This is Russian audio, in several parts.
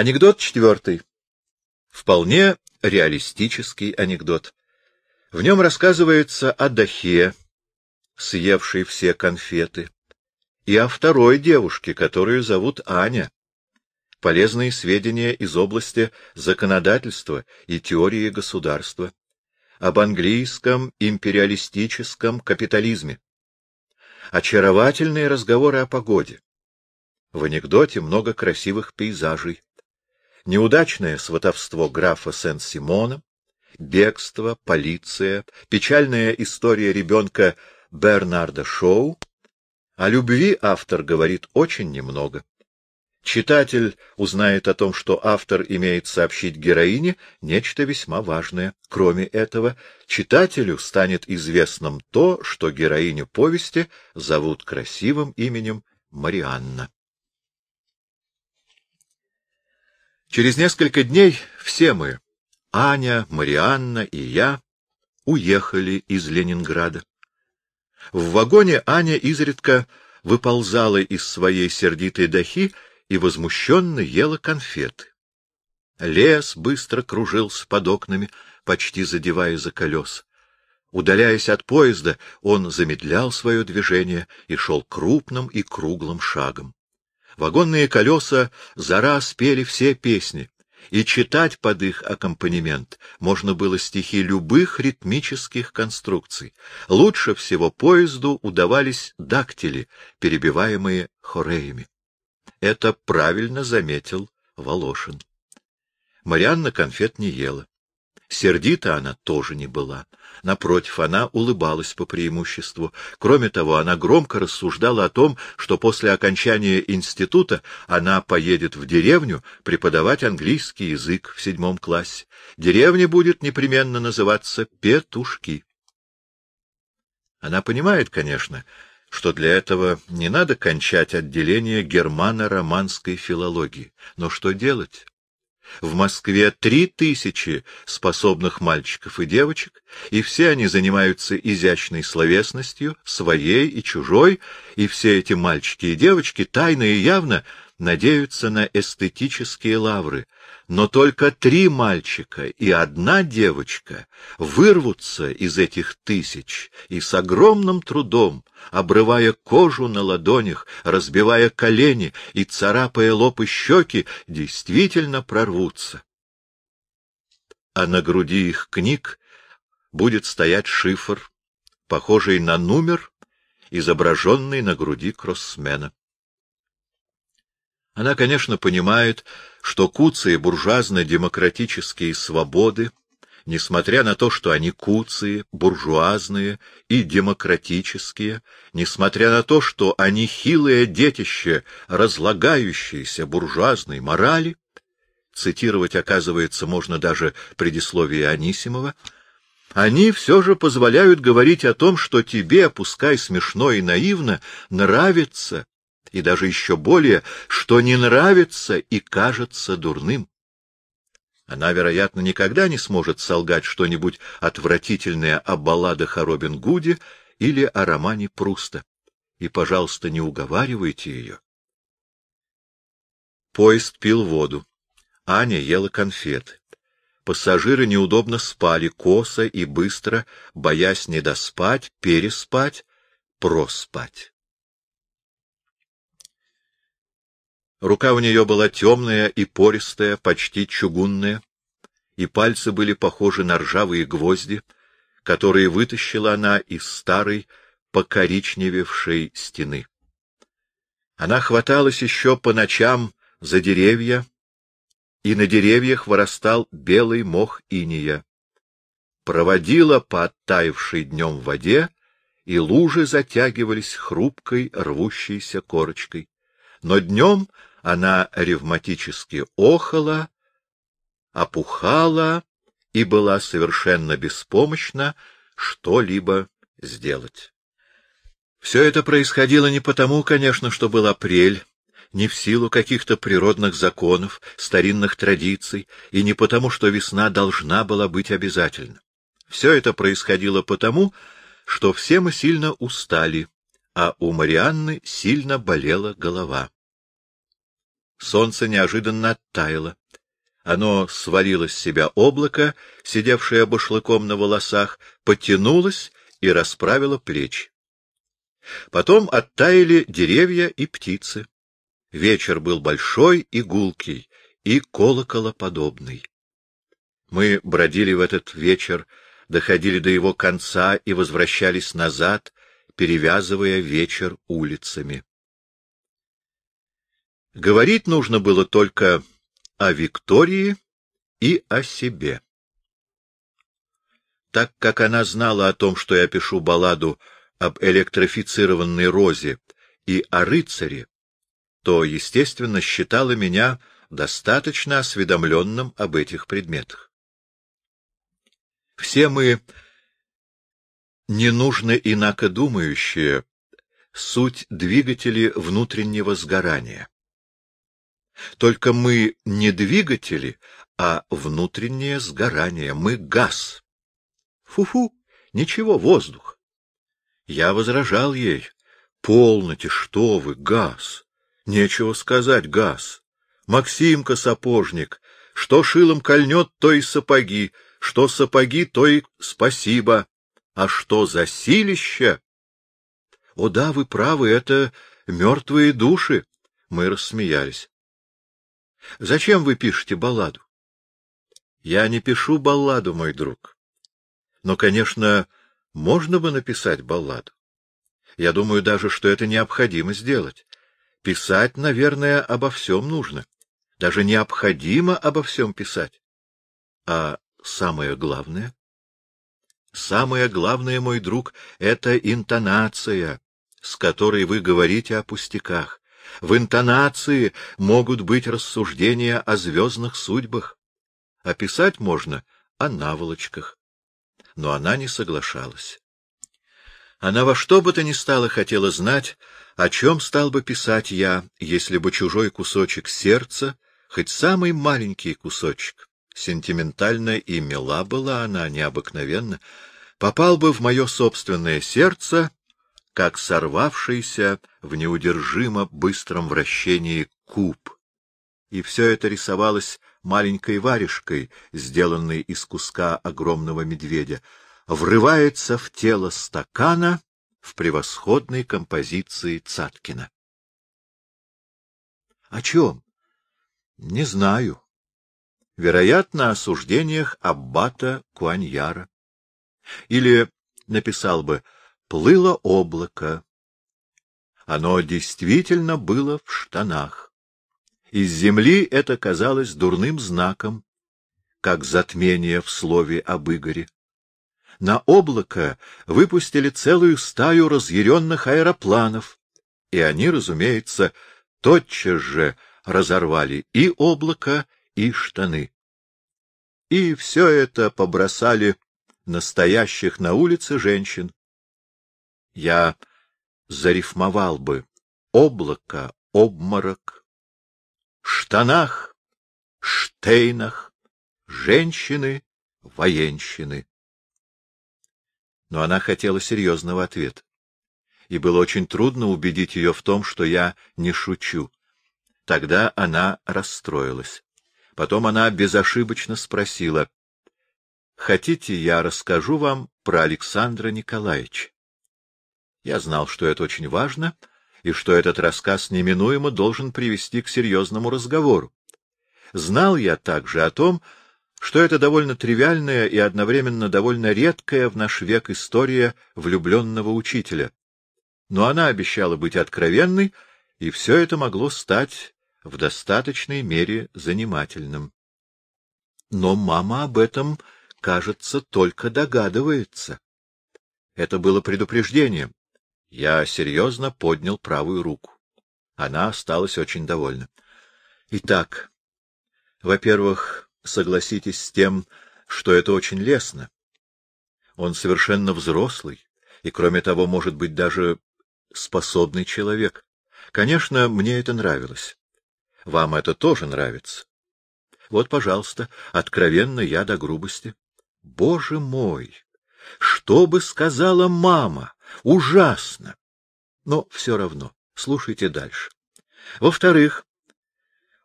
Анекдот четвертый. Вполне реалистический анекдот. В нем рассказывается о Дахе, съевшей все конфеты, и о второй девушке, которую зовут Аня. Полезные сведения из области законодательства и теории государства, об английском империалистическом капитализме. Очаровательные разговоры о погоде. В анекдоте много красивых пейзажей. Неудачное сватовство графа Сен-Симона, бегство, полиция, печальная история ребенка Бернарда Шоу, о любви автор говорит очень немного. Читатель узнает о том, что автор имеет сообщить героине нечто весьма важное. Кроме этого, читателю станет известным то, что героиню повести зовут красивым именем Марианна. Через несколько дней все мы, Аня, Марианна и я, уехали из Ленинграда. В вагоне Аня изредка выползала из своей сердитой дахи и возмущенно ела конфеты. Лес быстро кружился под окнами, почти задевая за колес. Удаляясь от поезда, он замедлял свое движение и шел крупным и круглым шагом. Вагонные колеса за раз пели все песни, и читать под их аккомпанемент можно было стихи любых ритмических конструкций. Лучше всего поезду удавались дактили, перебиваемые хореями. Это правильно заметил Волошин. Марианна конфет не ела. Сердита она тоже не была. Напротив, она улыбалась по преимуществу. Кроме того, она громко рассуждала о том, что после окончания института она поедет в деревню преподавать английский язык в седьмом классе. Деревня будет непременно называться Петушки. Она понимает, конечно, что для этого не надо кончать отделение германо-романской филологии. Но что делать? В Москве три тысячи способных мальчиков и девочек, и все они занимаются изящной словесностью, своей и чужой, и все эти мальчики и девочки тайно и явно надеются на эстетические лавры, но только три мальчика и одна девочка вырвутся из этих тысяч и с огромным трудом, обрывая кожу на ладонях, разбивая колени и царапая лоб и щеки, действительно прорвутся. А на груди их книг будет стоять шифр, похожий на номер, изображенный на груди кроссмена. Она, конечно, понимает, что куцые буржуазно-демократические свободы, несмотря на то, что они куцые, буржуазные и демократические, несмотря на то, что они хилое детище разлагающейся буржуазной морали, цитировать, оказывается, можно даже предисловие Анисимова, они все же позволяют говорить о том, что тебе, пускай смешно и наивно, нравится и даже еще более, что не нравится и кажется дурным. Она, вероятно, никогда не сможет солгать что-нибудь отвратительное о балладах о Робин Гуде или о романе Пруста. И, пожалуйста, не уговаривайте ее. Поезд пил воду. Аня ела конфеты. Пассажиры неудобно спали, косо и быстро, боясь не доспать, переспать, проспать. Рука у нее была темная и пористая, почти чугунная, и пальцы были похожи на ржавые гвозди, которые вытащила она из старой, покоричневевшей стены. Она хваталась еще по ночам за деревья, и на деревьях вырастал белый мох иния. Проводила по оттаившей днем воде, и лужи затягивались хрупкой, рвущейся корочкой. Но днем она ревматически охала, опухала и была совершенно беспомощна что-либо сделать. Все это происходило не потому, конечно, что был апрель, не в силу каких-то природных законов, старинных традиций, и не потому, что весна должна была быть обязательно. Все это происходило потому, что все мы сильно устали, а у Марианны сильно болела голова. Солнце неожиданно оттаяло. Оно свалило с себя облако, сидевшее башлыком на волосах, потянулось и расправило плечи. Потом оттаяли деревья и птицы. Вечер был большой и гулкий, и колоколоподобный. Мы бродили в этот вечер, доходили до его конца и возвращались назад, перевязывая вечер улицами. Говорить нужно было только о Виктории и о себе. Так как она знала о том, что я пишу балладу об электрифицированной розе и о рыцаре, то, естественно, считала меня достаточно осведомленным об этих предметах. Все мы ненужно инако думающие, суть двигатели внутреннего сгорания. Только мы не двигатели, а внутреннее сгорание. Мы газ. Фу-фу, ничего, воздух. Я возражал ей. Полноте, что вы, газ. Нечего сказать, газ. Максимка сапожник. Что шилом кольнет, то и сапоги. Что сапоги, то и спасибо. А что за силище? О да, вы правы, это мертвые души. Мы рассмеялись. Зачем вы пишете балладу? Я не пишу балладу, мой друг. Но, конечно, можно бы написать балладу. Я думаю даже, что это необходимо сделать. Писать, наверное, обо всем нужно. Даже необходимо обо всем писать. А самое главное? Самое главное, мой друг, — это интонация, с которой вы говорите о пустяках. В интонации могут быть рассуждения о звездных судьбах. Описать можно о наволочках. Но она не соглашалась. Она во что бы то ни стало хотела знать, о чем стал бы писать я, если бы чужой кусочек сердца, хоть самый маленький кусочек, сентиментальна и мила была она необыкновенно, попал бы в мое собственное сердце как сорвавшийся в неудержимо быстром вращении куб. И все это рисовалось маленькой варежкой, сделанной из куска огромного медведя, врывается в тело стакана в превосходной композиции Цаткина. — О чем? — Не знаю. Вероятно, о суждениях аббата Куаньяра. Или написал бы плыло облако. Оно действительно было в штанах. Из земли это казалось дурным знаком, как затмение в слове об Игоре. На облако выпустили целую стаю разъяренных аэропланов, и они, разумеется, тотчас же разорвали и облако, и штаны. И все это побросали настоящих на улице женщин, я зарифмовал бы облако, обморок, штанах, штейнах, женщины, военщины. Но она хотела серьезного ответа, и было очень трудно убедить ее в том, что я не шучу. Тогда она расстроилась. Потом она безошибочно спросила, «Хотите, я расскажу вам про Александра Николаевича?» Я знал, что это очень важно, и что этот рассказ неминуемо должен привести к серьезному разговору. Знал я также о том, что это довольно тривиальная и одновременно довольно редкая в наш век история влюбленного учителя. Но она обещала быть откровенной, и все это могло стать в достаточной мере занимательным. Но мама об этом, кажется, только догадывается. Это было предупреждением. Я серьезно поднял правую руку. Она осталась очень довольна. Итак, во-первых, согласитесь с тем, что это очень лестно. Он совершенно взрослый, и, кроме того, может быть даже способный человек. Конечно, мне это нравилось. Вам это тоже нравится. Вот, пожалуйста, откровенно я до грубости. Боже мой! Что бы сказала мама? Ужасно! Но все равно, слушайте дальше. Во-вторых,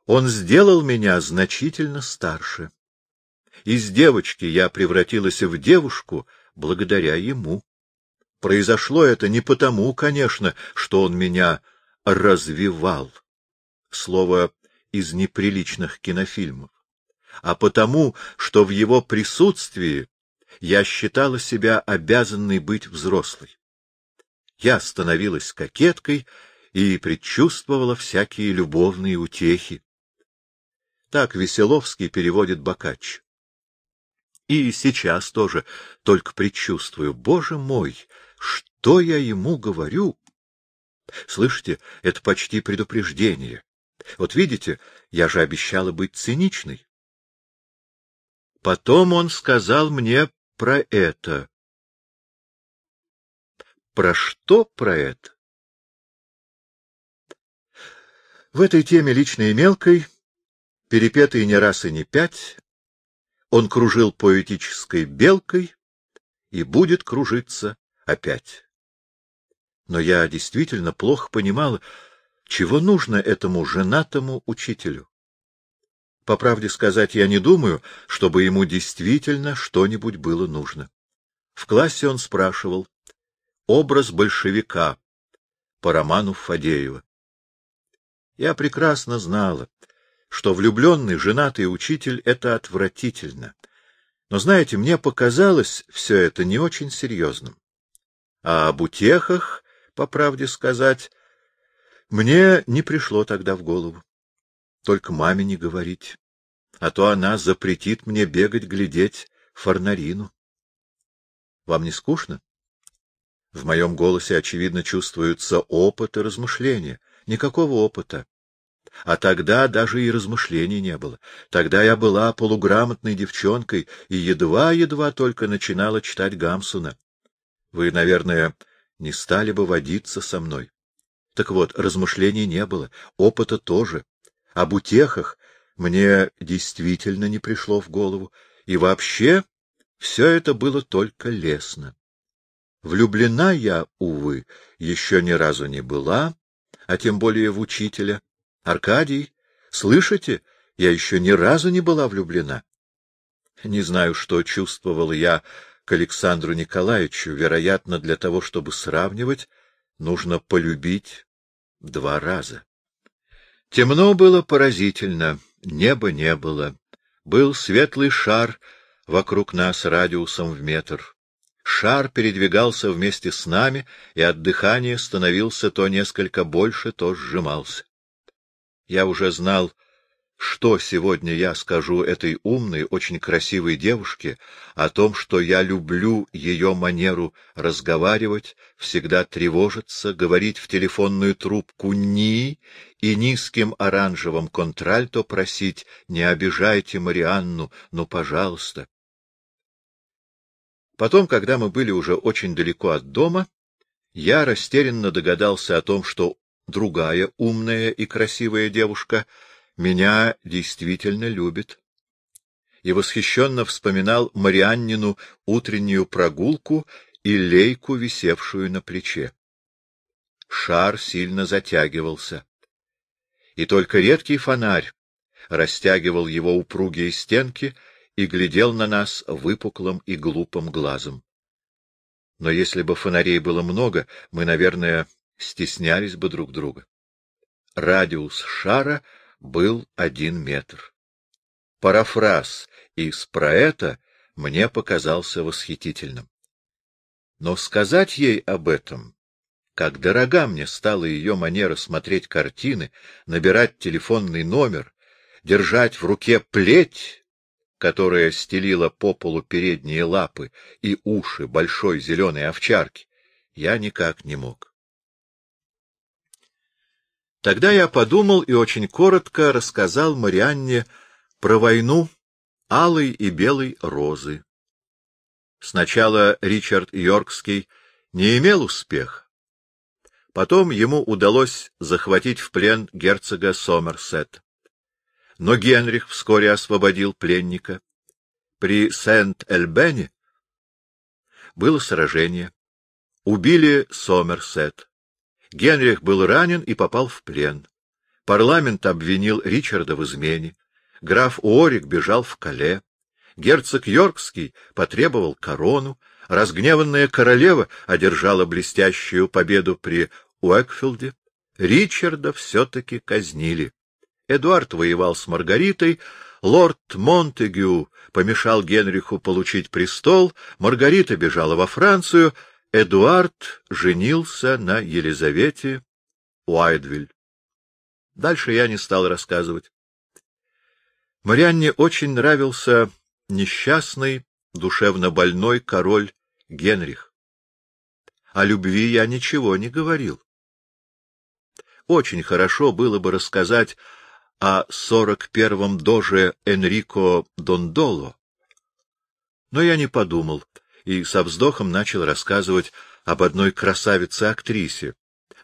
Он сделал меня значительно старше. Из девочки я превратилась в девушку благодаря ему. Произошло это не потому, конечно, что он меня развивал. Слово из неприличных кинофильмов. А потому, что в его присутствии я считала себя обязанной быть взрослой. Я становилась кокеткой и предчувствовала всякие любовные утехи. Так Веселовский переводит Бокач. И сейчас тоже только предчувствую. Боже мой, что я ему говорю? Слышите, это почти предупреждение. Вот видите, я же обещала быть циничной. Потом он сказал мне про это. Про что про это? В этой теме личной и мелкой, перепетой не раз и не пять, он кружил поэтической белкой и будет кружиться опять. Но я действительно плохо понимала, чего нужно этому женатому учителю. По правде сказать, я не думаю, чтобы ему действительно что-нибудь было нужно. В классе он спрашивал образ большевика по роману Фадеева. Я прекрасно знала, что влюбленный, женатый учитель — это отвратительно. Но, знаете, мне показалось все это не очень серьезным. А об утехах, по правде сказать, мне не пришло тогда в голову. Только маме не говорить, а то она запретит мне бегать глядеть фарнарину. Вам не скучно? В моем голосе, очевидно, чувствуются опыт и размышления. Никакого опыта. А тогда даже и размышлений не было. Тогда я была полуграмотной девчонкой и едва-едва только начинала читать Гамсуна. Вы, наверное, не стали бы водиться со мной. Так вот, размышлений не было, опыта тоже. Об утехах мне действительно не пришло в голову, и вообще все это было только лестно. Влюблена я, увы, еще ни разу не была, а тем более в учителя. Аркадий, слышите, я еще ни разу не была влюблена. Не знаю, что чувствовал я к Александру Николаевичу. Вероятно, для того, чтобы сравнивать, нужно полюбить два раза. Темно было поразительно, неба не было. Был светлый шар вокруг нас радиусом в метр. Шар передвигался вместе с нами, и от дыхания становился то несколько больше, то сжимался. Я уже знал, что сегодня я скажу этой умной, очень красивой девушке о том, что я люблю ее манеру разговаривать, всегда тревожиться, говорить в телефонную трубку «ни» и низким оранжевым контральто просить «не обижайте Марианну, ну, пожалуйста». Потом, когда мы были уже очень далеко от дома, я растерянно догадался о том, что другая умная и красивая девушка меня действительно любит. И восхищенно вспоминал Марианнину утреннюю прогулку и лейку, висевшую на плече. Шар сильно затягивался. И только редкий фонарь растягивал его упругие стенки и глядел на нас выпуклым и глупым глазом. Но если бы фонарей было много, мы, наверное, стеснялись бы друг друга. Радиус шара был один метр. Парафраз из проэта мне показался восхитительным. Но сказать ей об этом, как дорога мне стала ее манера смотреть картины, набирать телефонный номер, держать в руке плеть, которая стелила по полу передние лапы и уши большой зеленой овчарки, я никак не мог. Тогда я подумал и очень коротко рассказал Марианне про войну алой и белой розы. Сначала Ричард Йоркский не имел успеха. Потом ему удалось захватить в плен герцога Сомерсет. Но Генрих вскоре освободил пленника. При Сент-Эльбене было сражение. Убили Сомерсет. Генрих был ранен и попал в плен. Парламент обвинил Ричарда в измене. Граф Уорик бежал в Кале. Герцог Йоркский потребовал корону. Разгневанная королева одержала блестящую победу при Уэкфилде. Ричарда все-таки казнили. Эдуард воевал с Маргаритой, лорд Монтегю помешал Генриху получить престол, Маргарита бежала во Францию, Эдуард женился на Елизавете Уайдвиль. Дальше я не стал рассказывать. Марианне очень нравился несчастный, душевно больной король Генрих. О любви я ничего не говорил. Очень хорошо было бы рассказать о сорок первом доже Энрико Дондоло. Но я не подумал и со вздохом начал рассказывать об одной красавице-актрисе,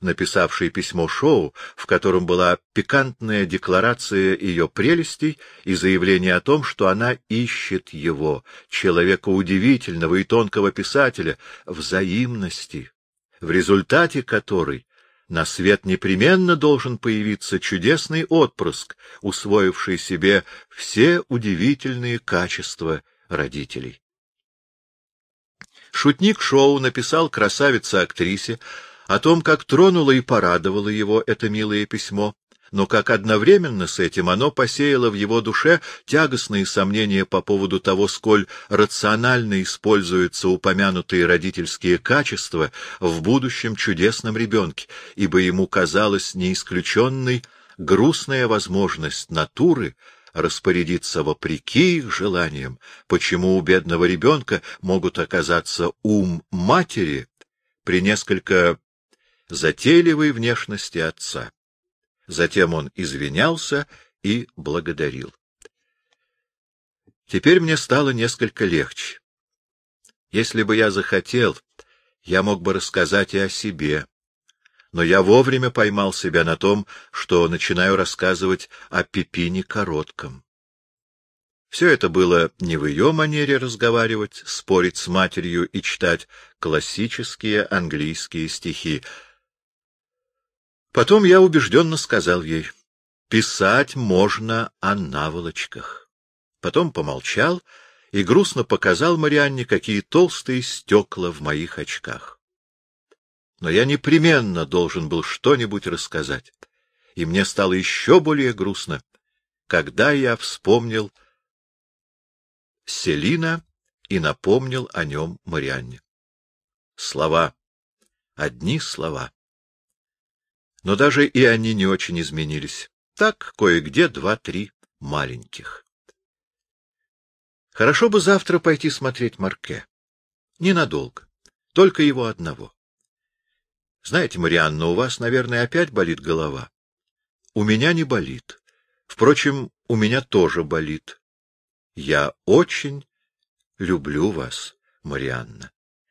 написавшей письмо Шоу, в котором была пикантная декларация ее прелестей и заявление о том, что она ищет его, человека удивительного и тонкого писателя, взаимности, в результате которой на свет непременно должен появиться чудесный отпрыск, усвоивший себе все удивительные качества родителей. Шутник Шоу написал красавице-актрисе о том, как тронуло и порадовало его это милое письмо, но как одновременно с этим оно посеяло в его душе тягостные сомнения по поводу того, сколь рационально используются упомянутые родительские качества в будущем чудесном ребенке, ибо ему казалось неисключенной грустная возможность натуры распорядиться вопреки их желаниям, почему у бедного ребенка могут оказаться ум матери при несколько затейливой внешности отца. Затем он извинялся и благодарил. Теперь мне стало несколько легче. Если бы я захотел, я мог бы рассказать и о себе. Но я вовремя поймал себя на том, что начинаю рассказывать о Пипине Коротком. Все это было не в ее манере разговаривать, спорить с матерью и читать классические английские стихи, Потом я убежденно сказал ей, писать можно о наволочках. Потом помолчал и грустно показал Марианне, какие толстые стекла в моих очках. Но я непременно должен был что-нибудь рассказать, и мне стало еще более грустно, когда я вспомнил Селина и напомнил о нем Марианне. Слова, одни слова. Но даже и они не очень изменились. Так, кое-где два-три маленьких. Хорошо бы завтра пойти смотреть Марке. Ненадолго. Только его одного. Знаете, Марианна, у вас, наверное, опять болит голова. У меня не болит. Впрочем, у меня тоже болит. Я очень люблю вас, Марианна.